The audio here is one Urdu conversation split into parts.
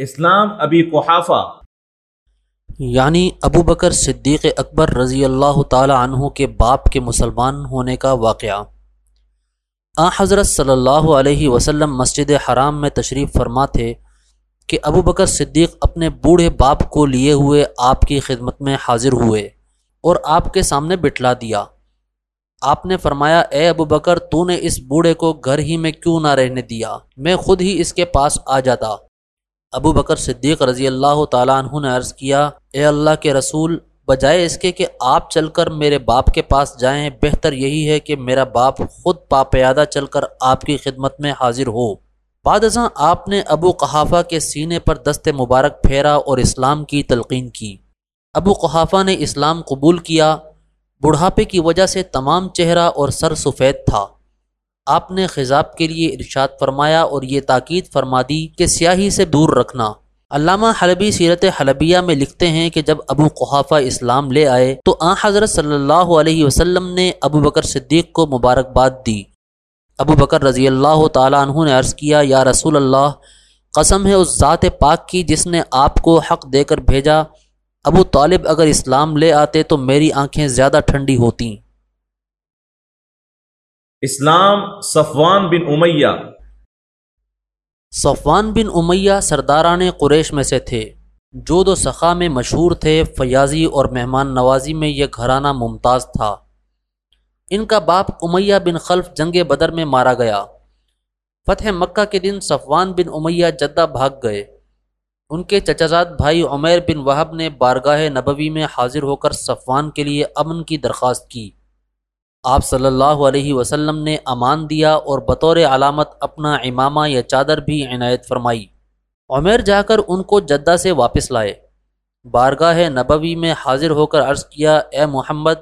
اسلام ابی قحافہ۔ یعنی ابو بکر صدیق اکبر رضی اللہ تعالی عنہ کے باپ کے مسلمان ہونے کا واقعہ۔ آ حضرت صلی اللہ علیہ وسلم مسجد حرام میں تشریف فرما تھے کہ ابو بکر صدیق اپنے بوڑھے باپ کو لیے ہوئے آپ کی خدمت میں حاضر ہوئے اور آپ کے سامنے بٹھلا دیا۔ آپ نے فرمایا، اے ابو بکر، تو نے اس بوڑھے کو گھر ہی میں کیوں نہ رہنے دیا؟ میں خود ہی اس کے پاس آ جاتا۔ ابو بکر صدیق رضی اللہ تعالیٰ عنہ نے عرض کیا، اے اللہ کے رسول، بجائے اس کے کہ آپ چل کر میرے باپ کے پاس جائیں، بہتر یہی ہے کہ میرا باپ خود پاپیادہ چل کر آپ کی خدمت میں حاضر ہو۔ بعد ازاں آپ نے ابو قحافہ کے سینے پر دست مبارک پھیرا اور اسلام کی تلقین کی۔ ابو قحافہ نے اسلام قبول کیا۔ بڑھاپے کی وجہ سے تمام چہرہ اور سر سفید تھا۔ آپ نے خضاب کے لیے ارشاد فرمایا اور یہ تاکید فرما دی کہ سیاہی سے دور رکھنا۔ علامہ حلبی سیرت حلبیہ میں لکھتے ہیں کہ جب ابو قحافہ اسلام لے آئے تو آ حضرت صلی اللہ علیہ وسلم نے ابو بکر صدیق کو مبارکباد دی۔ ابو بکر رضی اللہ تعالیٰ عنہ نے عرض کیا، یا رسول اللہ، قسم ہے اس ذات پاک کی جس نے آپ کو حق دے کر بھیجا۔ ابو طالب اگر اسلام لے آتے تو میری آنکھیں زیادہ ٹھنڈی ہوتیں۔ اسلام صفوان بن امیہ۔ صفوان بن امیہ سرداران قریش میں سے تھے۔ جود و سخا میں مشہور تھے فیاضی اور مہمان نوازی میں یہ گھرانہ ممتاز تھا۔ ان کا باپ امیہ بن خلف جنگ بدر میں مارا گیا۔ فتح مکہ کے دن صفوان بن امیہ جدہ بھاگ گئے۔ ان کے چچازاد بھائی عمیر بن وہب نے بارگاہ نبوی میں حاضر ہو کر صفوان کے لیے امن کی درخواست کی۔ آپ صلی اللہ علیہ وسلم نے امان دیا اور بطور علامت اپنا امامہ یا چادر بھی عنایت فرمائی۔ عمیر جا کر ان کو جدہ سے واپس لائے۔ بارگاہ نبوی میں حاضر ہو کر عرض کیا، اے محمد،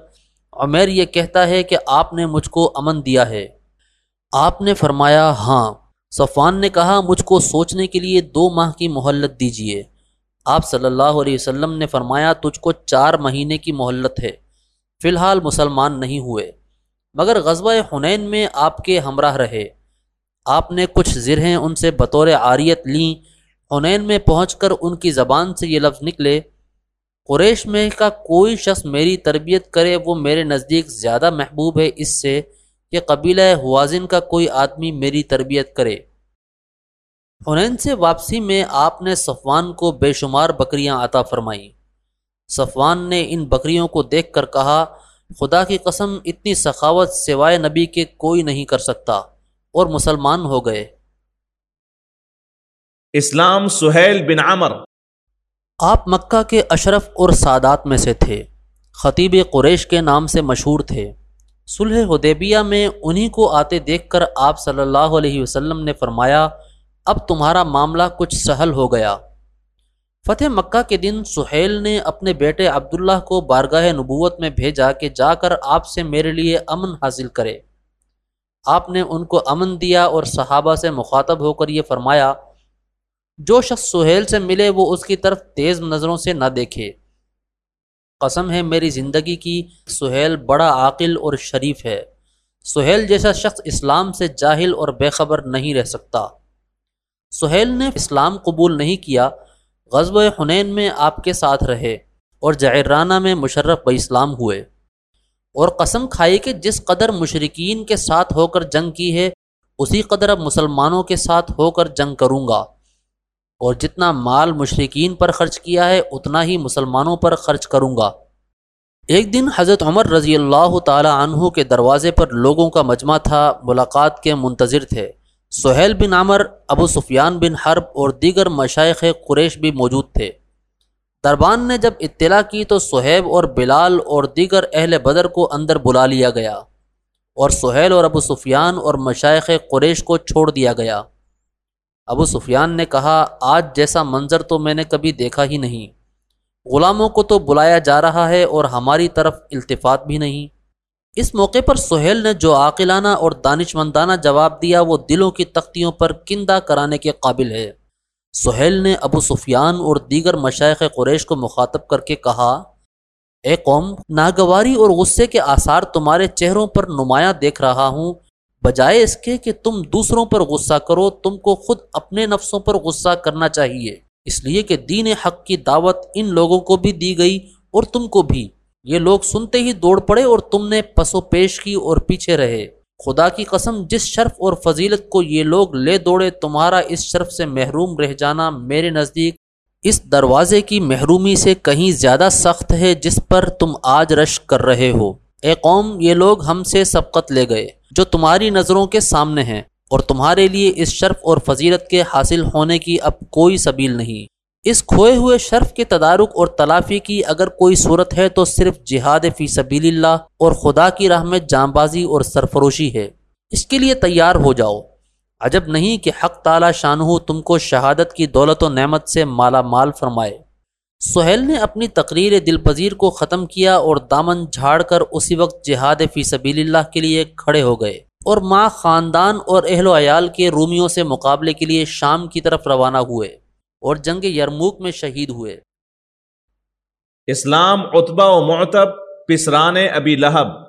عمیر یہ کہتا ہے کہ آپ نے مجھ کو امن دیا ہے۔ آپ نے فرمایا ہاں۔ صفان نے کہا، مجھ کو سوچنے کے لیے دو ماہ کی مہلت دیجیے آپ صلی اللہ علیہ وسلم نے فرمایا، تجھ کو چار مہینے کی مہلت ہے۔ فی الحال مسلمان نہیں ہوئے۔ مگر غزوہ حنین میں آپ کے ہمراہ رہے۔ آپ نے کچھ زرہیں ان سے بطور عاریت لیں۔ حنین میں پہنچ کر ان کی زبان سے یہ لفظ نکلے، قریش میں کا کوئی شخص میری تربیت کرے وہ میرے نزدیک زیادہ محبوب ہے، اس سے کہ قبیلہ حوازن کا کوئی آدمی میری تربیت کرے۔ حنین سے واپسی میں آپ نے صفوان کو بے شمار بکریاں عطا فرمائیں۔ صفوان نے ان بکریوں کو دیکھ کر کہا خدا کی قسم اتنی سخاوت سوائے نبی کے کوئی نہیں کر سکتا اور مسلمان ہو گئے۔ اسلام سہیل بن عمر۔ آپ مکہ کے اشرف اور سادات میں سے تھے۔ خطیب قریش کے نام سے مشہور تھے۔ صلح حدیبیہ میں انہی کو آتے دیکھ کر آپ صلی اللہ علیہ وسلم نے فرمایا اب تمہارا معاملہ کچھ سہل ہو گیا۔ فتح مکہ کے دن سہیل نے اپنے بیٹے عبداللہ کو بارگاہ نبوت میں بھیجا کہ جا کر آپ سے میرے لیے امن حاصل کرے۔ آپ نے ان کو امن دیا اور صحابہ سے مخاطب ہو کر یہ فرمایا، جو شخص سہیل سے ملے وہ اس کی طرف تیز نظروں سے نہ دیکھے۔ قسم ہے میری زندگی کی، سہیل بڑا عاقل اور شریف ہے۔ سہیل جیسا شخص اسلام سے جاہل اور بے خبر نہیں رہ سکتا۔ سہیل نے اسلام قبول نہیں کیا غزب حنین میں آپ کے ساتھ رہے اور جعرانہ میں مشرف ب اسلام ہوئے۔ اور قسم کھائی کہ جس قدر مشرقین کے ساتھ ہو کر جنگ کی ہے، اسی قدر اب مسلمانوں کے ساتھ ہو کر جنگ کروں گا۔ اور جتنا مال مشرقین پر خرچ کیا ہے، اتنا ہی مسلمانوں پر خرچ کروں گا۔ ایک دن حضرت عمر رضی اللہ تعالی عنہ کے دروازے پر لوگوں کا مجمع تھا، ملاقات کے منتظر تھے۔ سہیل بن عمر ابو سفیان بن حرب اور دیگر مشائق قریش بھی موجود تھے۔ دربان نے جب اطلاع کی تو سہیب اور بلال اور دیگر اہل بدر کو اندر بلا لیا گیا اور سہیل اور ابو سفیان اور مشائق قریش کو چھوڑ دیا گیا۔ ابو سفیان نے کہا، آج جیسا منظر تو میں نے کبھی دیکھا ہی نہیں۔ غلاموں کو تو بلایا جا رہا ہے اور ہماری طرف التفات بھی نہیں۔ اس موقع پر سہیل نے جو عاقلانہ اور دانش مندانہ جواب دیا، وہ دلوں کی تختیوں پر کندہ کرانے کے قابل ہے۔ سہیل نے ابو سفیان اور دیگر مشائق قریش کو مخاطب کر کے کہا، اے قوم، ناگواری اور غصے کے آثار تمہارے چہروں پر نمایاں دیکھ رہا ہوں۔ بجائے اس کے کہ تم دوسروں پر غصہ کرو، تم کو خود اپنے نفسوں پر غصہ کرنا چاہیے۔ اس لیے کہ دین حق کی دعوت ان لوگوں کو بھی دی گئی اور تم کو بھی۔ یہ لوگ سنتے ہی دوڑ پڑے اور تم نے پس و پیش کی اور پیچھے رہے۔ خدا کی قسم، جس شرف اور فضیلت کو یہ لوگ لے دوڑے، تمہارا اس شرف سے محروم رہ جانا میرے نزدیک اس دروازے کی محرومی سے کہیں زیادہ سخت ہے جس پر تم آج رش کر رہے ہو۔ اے قوم، یہ لوگ ہم سے سبقت لے گئے، جو تمہاری نظروں کے سامنے ہیں، اور تمہارے لیے اس شرف اور فضیلت کے حاصل ہونے کی اب کوئی سبیل نہیں۔ اس کھوئے ہوئے شرف کے تدارک اور تلافی کی اگر کوئی صورت ہے تو صرف جہاد فی سبیل اللہ اور خدا کی راہ میں جام بازی اور سرفروشی ہے۔ اس کے لیے تیار ہو جاؤ۔ عجب نہیں کہ حق تعالی شانہ تم کو شہادت کی دولت و نعمت سے مالا مال فرمائے۔ سہیل نے اپنی تقریر دل پذیر کو ختم کیا اور دامن جھاڑ کر اسی وقت جہاد فی سبیل اللہ کے لیے کھڑے ہو گئے۔ اور ماں خاندان اور اہل و عیال کے رومیوں سے مقابلے کے لیے شام کی طرف روانہ ہوئے۔ اور جنگ یرموک میں شہید ہوئے۔ اسلام اتبا و معتب پسران ابی لہب۔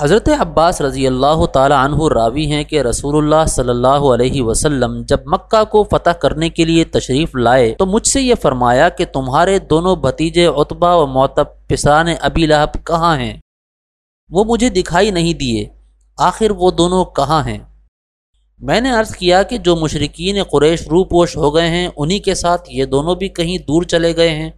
حضرت عباس رضی اللہ تعالی عنہ راوی ہیں کہ رسول اللہ صلی اللہ علیہ وسلم جب مکہ کو فتح کرنے کے لیے تشریف لائے تو مجھ سے یہ فرمایا کہ تمہارے دونوں بھتیجے اتبا و معتب پسران ابی لہب کہاں ہیں؟ وہ مجھے دکھائی نہیں دیے۔ آخر وہ دونوں کہاں ہیں؟ میں نے عرض کیا کہ جو مشرقین قریش رو پوش ہو گئے ہیں، انہی کے ساتھ یہ دونوں بھی کہیں دور چلے گئے ہیں۔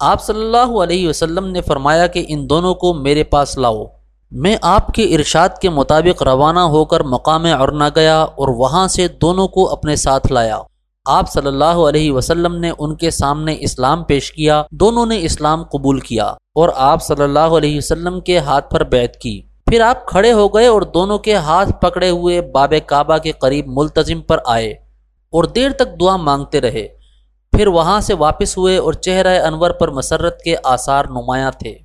آپ صلی اللہ علیہ وسلم نے فرمایا کہ ان دونوں کو میرے پاس لاؤ۔ میں آپ کے ارشاد کے مطابق روانہ ہو کر مقام ارنا گیا اور وہاں سے دونوں کو اپنے ساتھ لایا۔ آپ صلی اللہ علیہ وسلم نے ان کے سامنے اسلام پیش کیا۔ دونوں نے اسلام قبول کیا اور آپ صلی اللہ علیہ وسلم کے ہاتھ پر بیعت کی۔ پھر آپ کھڑے ہو گئے اور دونوں کے ہاتھ پکڑے ہوئے باب کعبہ کے قریب ملتظم پر آئے اور دیر تک دعا مانگتے رہے۔ پھر وہاں سے واپس ہوئے اور چہرہ انور پر مسرت کے آثار نمایاں تھے۔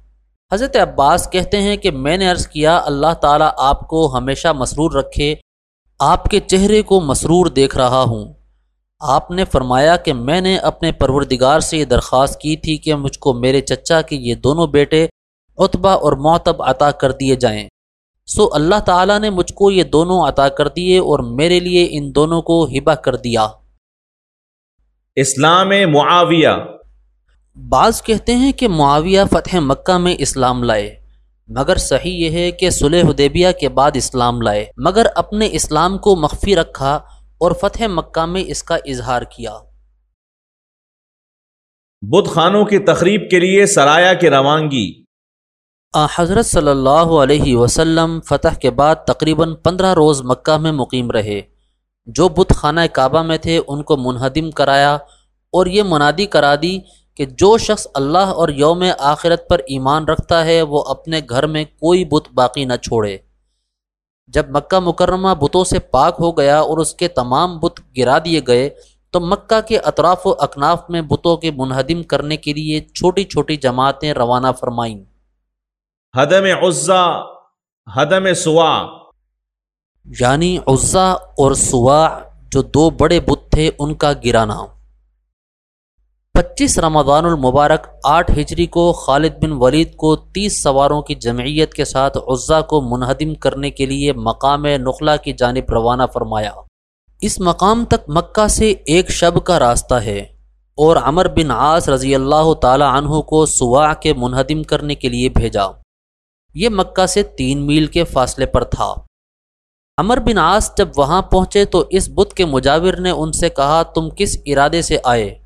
حضرت عباس کہتے ہیں کہ میں نے عرض کیا، اللہ تعالیٰ آپ کو ہمیشہ مسرور رکھے، آپ کے چہرے کو مسرور دیکھ رہا ہوں۔ آپ نے فرمایا کہ میں نے اپنے پروردگار سے یہ درخواست کی تھی کہ مجھ کو میرے چچا کے یہ دونوں بیٹے اتبا اور معتب عطا کر دیے جائیں۔ سو اللہ تعالیٰ نے مجھ کو یہ دونوں عطا کر دیے اور میرے لیے ان دونوں کو ہبا کر دیا۔ اسلام معاویہ۔ بعض کہتے ہیں کہ معاویہ فتح مکہ میں اسلام لائے مگر صحیح یہ ہے کہ صلح حدیبیہ کے بعد اسلام لائے۔ مگر اپنے اسلام کو مخفی رکھا اور فتح مکہ میں اس کا اظہار کیا۔ بدھ خانوں کی تقریب کے لیے سرایا کی روانگی۔ حضرت صلی اللہ علیہ وسلم فتح کے بعد تقریباً پندرہ روز مکہ میں مقیم رہے۔ جو بت خانہ کعبہ میں تھے، ان کو منہدم کرایا اور یہ منادی کرا دی کہ جو شخص اللہ اور یوم آخرت پر ایمان رکھتا ہے، وہ اپنے گھر میں کوئی بت باقی نہ چھوڑے۔ جب مکہ مکرمہ بتوں سے پاک ہو گیا اور اس کے تمام بت گرا دیے گئے، تو مکہ کے اطراف و اکناف میں بتوں کے منہدم کرنے کے لیے چھوٹی چھوٹی جماعتیں روانہ فرمائیں۔ حدم عزا حدم سوا۔ یعنی عزا اور سوا جو دو بڑے بت تھے، ان کا گرانا پچیس رمضان المبارک، آٹھ ہجری کو خالد بن ولید کو تیس سواروں کی جمعیت کے ساتھ عزا کو منہدم کرنے کے لیے مقام نخلا کی جانب روانہ فرمایا۔ اس مقام تک مکہ سے ایک شب کا راستہ ہے اور عمر بن عاص رضی اللہ تعالی عنہ کو سوا کے منہدم کرنے کے لیے بھیجا۔ یہ مکہ سے تین میل کے فاصلے پر تھا۔ امر بن آس جب وہاں پہنچے تو اس بت کے مجاور نے ان سے کہا، تم کس ارادے سے آئے؟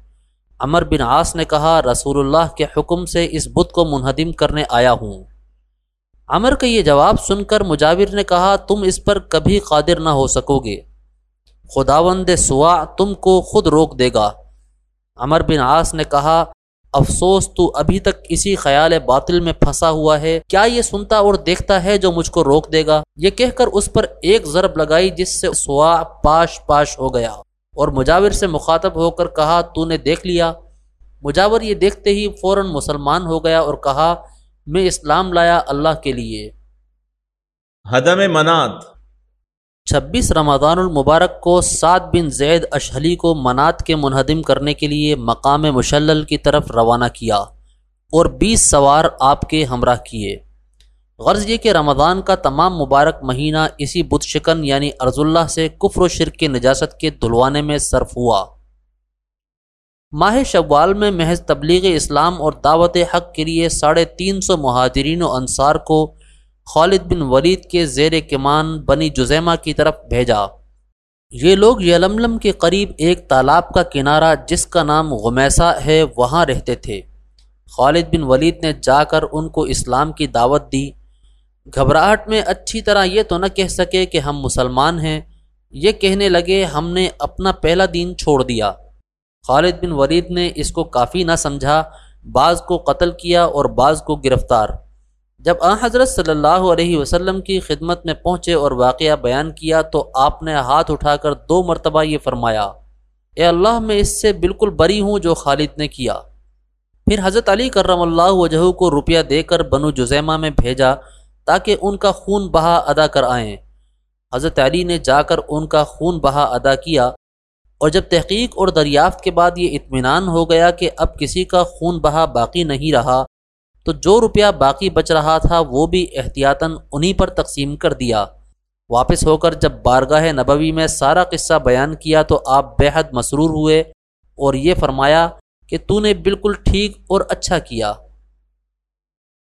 امر بن آس نے کہا، رسول اللہ کے حکم سے اس بت کو منہدم کرنے آیا ہوں۔ امر کا یہ جواب سن کر مجاور نے کہا، تم اس پر کبھی قادر نہ ہو سکو گے۔ خداوند سوا تم کو خود روک دے گا۔ امر بن آس نے کہا افسوس تو ابھی تک اسی خیال باطل میں پھنسا ہوا ہے۔ کیا یہ سنتا اور دیکھتا ہے جو مجھ کو روک دے گا؟ یہ کہہ کر اس پر ایک ضرب لگائی جس سے سوا پاش پاش ہو گیا۔ اور مجاور سے مخاطب ہو کر کہا، تو نے دیکھ لیا؟ مجاور یہ دیکھتے ہی فوراً مسلمان ہو گیا اور کہا، میں اسلام لایا اللہ کے لیے۔ حدم منات۔ چھبیس رمضان المبارک کو سعد بن زید اشہلی کو منات کے منہدم کرنے کے لیے مقام مشلل کی طرف روانہ کیا اور بیس سوار آپ کے ہمراہ کیے۔ غرض یہ کہ رمضان کا تمام مبارک مہینہ اسی بت شکن یعنی ارض اللہ سے کفر و شرک کے نجاست کے دھلوانے میں صرف ہوا۔ ماہ شوال میں محض تبلیغ اسلام اور دعوت حق کے لیے ساڑھے تین سو مہاجرین و انصار کو خالد بن ولید کے زیر کمان بنی جزیمہ کی طرف بھیجا۔ یہ لوگ یلملم کے قریب ایک تالاب کا کنارہ جس کا نام غمیسہ ہے، وہاں رہتے تھے۔ خالد بن ولید نے جا کر ان کو اسلام کی دعوت دی۔ گھبراہٹ میں اچھی طرح یہ تو نہ کہہ سکے کہ ہم مسلمان ہیں۔ یہ کہنے لگے، ہم نے اپنا پہلا دین چھوڑ دیا۔ خالد بن ولید نے اس کو کافی نہ سمجھا، بعض کو قتل کیا اور بعض کو گرفتار۔ جب آ حضرت صلی اللہ علیہ وسلم کی خدمت میں پہنچے اور واقعہ بیان کیا تو آپ نے ہاتھ اٹھا کر دو مرتبہ یہ فرمایا، اے اللہ میں اس سے بالکل بری ہوں جو خالد نے کیا۔ پھر حضرت علی کرم اللہ وجہ کو روپیہ دے کر بنو جزیمہ میں بھیجا تاکہ ان کا خون بہا ادا کر آئیں۔ حضرت علی نے جا کر ان کا خون بہا ادا کیا اور جب تحقیق اور دریافت کے بعد یہ اطمینان ہو گیا کہ اب کسی کا خون بہا باقی نہیں رہا تو جو روپیہ باقی بچ رہا تھا وہ بھی احتیاطاً انہی پر تقسیم کر دیا۔ واپس ہو کر جب بارگاہ نبوی میں سارا قصہ بیان کیا تو آپ بے حد مسرور ہوئے اور یہ فرمایا کہ تو نے بالکل ٹھیک اور اچھا کیا۔